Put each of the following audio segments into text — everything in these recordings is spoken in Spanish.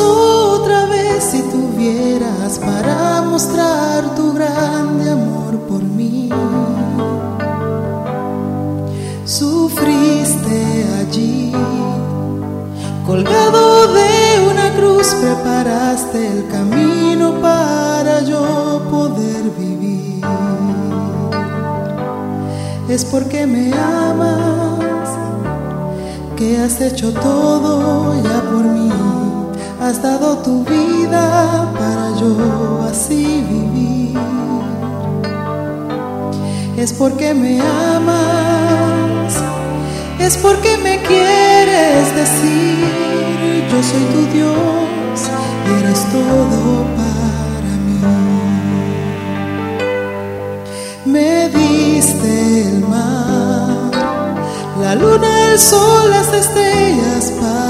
otra vez si tuvieras para mostrar tu grande amor por mí. Sufriste allí, colgado de una cruz, preparaste el camino para yo poder vivir. Es porque me amas que has hecho todo ya por mí. Has dado tu vida para yo así vivir. Es porque me amas, es porque me quieres decir, yo soy tu Dios y eres todo para mí. Me diste el mar, la luna, el sol, las estrellas para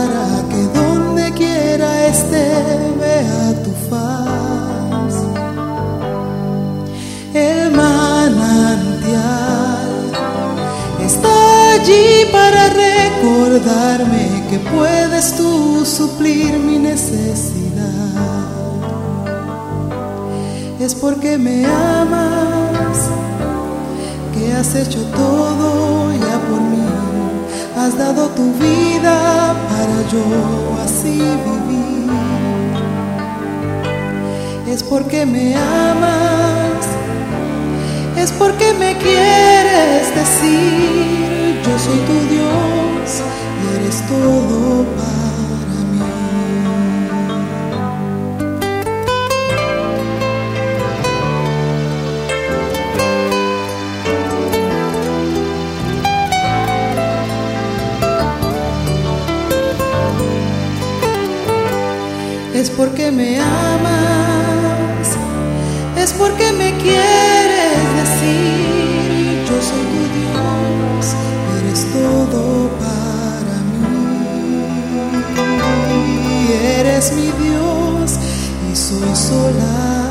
recordarme que puedes tú suplir mi necesidad. Es porque me amas que has hecho todo ya por mí. Has dado tu vida para yo así vivir. Es porque me amas, es porque me quieres decir, yo soy tu es porque me amas, es porque me quieres decir, yo soy tu Dios, eres todo para mí, eres mi Dios y soy sola